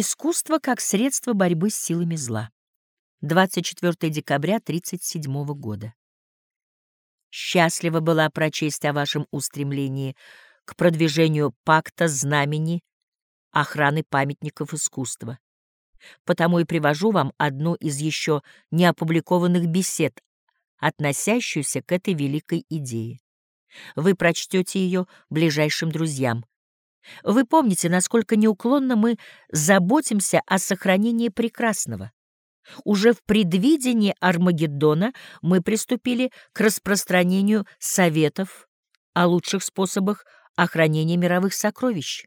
искусство как средство борьбы с силами зла. 24 декабря 1937 года. Счастлива была прочесть о вашем устремлении к продвижению пакта знамени охраны памятников искусства. Потому и привожу вам одну из еще не опубликованных бесед, относящуюся к этой великой идее. Вы прочтете ее ближайшим друзьям. Вы помните, насколько неуклонно мы заботимся о сохранении прекрасного. Уже в предвидении Армагеддона мы приступили к распространению советов о лучших способах охранения мировых сокровищ.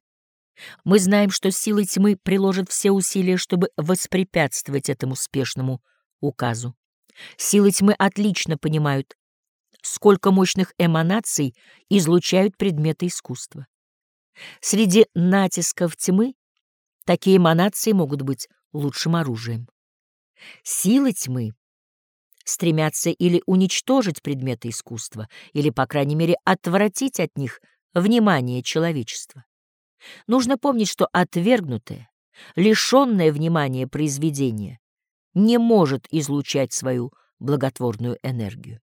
Мы знаем, что силы тьмы приложат все усилия, чтобы воспрепятствовать этому успешному указу. Силы тьмы отлично понимают, сколько мощных эманаций излучают предметы искусства. Среди натисков тьмы такие эманации могут быть лучшим оружием. Силы тьмы стремятся или уничтожить предметы искусства, или, по крайней мере, отвратить от них внимание человечества. Нужно помнить, что отвергнутое, лишенное внимания произведение не может излучать свою благотворную энергию.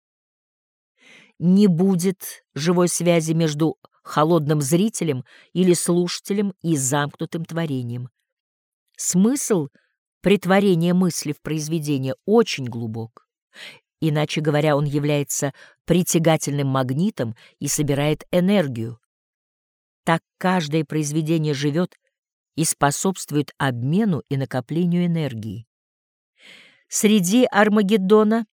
Не будет живой связи между холодным зрителем или слушателем и замкнутым творением. Смысл притворения мысли в произведение очень глубок. Иначе говоря, он является притягательным магнитом и собирает энергию. Так каждое произведение живет и способствует обмену и накоплению энергии. Среди Армагеддона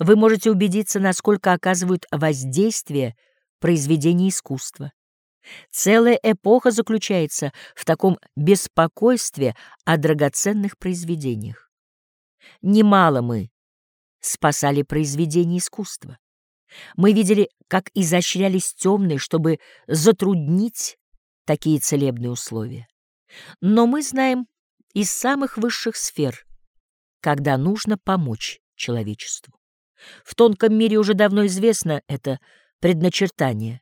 вы можете убедиться, насколько оказывают воздействие произведения искусства. Целая эпоха заключается в таком беспокойстве о драгоценных произведениях. Немало мы спасали произведения искусства. Мы видели, как изощрялись темные, чтобы затруднить такие целебные условия. Но мы знаем из самых высших сфер, когда нужно помочь человечеству. В тонком мире уже давно известно это предначертание.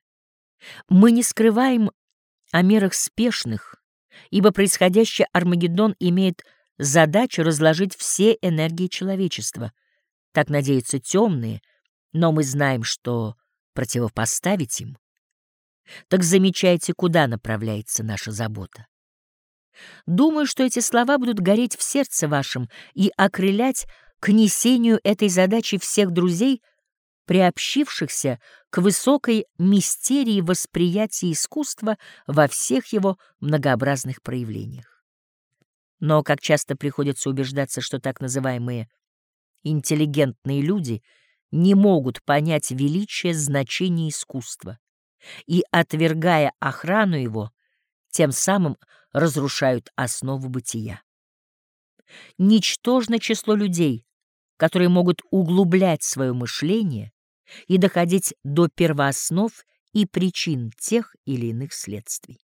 Мы не скрываем о мерах спешных, ибо происходящий Армагеддон имеет задачу разложить все энергии человечества. Так надеются темные, но мы знаем, что противопоставить им. Так замечайте, куда направляется наша забота. Думаю, что эти слова будут гореть в сердце вашем и окрылять к несению этой задачи всех друзей, приобщившихся к высокой мистерии восприятия искусства во всех его многообразных проявлениях. Но, как часто приходится убеждаться, что так называемые интеллигентные люди не могут понять величие значения искусства и, отвергая охрану его, тем самым разрушают основу бытия. Ничтожно число людей, которые могут углублять свое мышление и доходить до первооснов и причин тех или иных следствий.